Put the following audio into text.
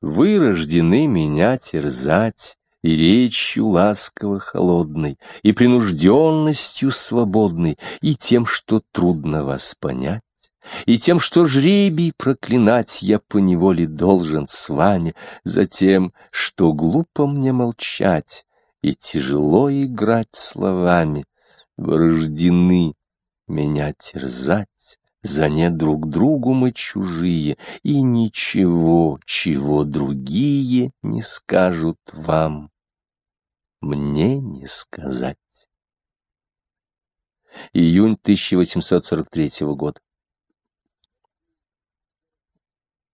Вы рождены меня терзать, и речью ласково холодной, и принужденностью свободной, и тем, что трудно вас понять, и тем, что жребий проклинать я поневоле должен с вами, за тем, что глупо мне молчать и тяжело играть словами, вы рождены меня терзать, за не друг другу мы чужие, и ничего, чего другие не скажут вам, мне не сказать. Июнь 1843 года.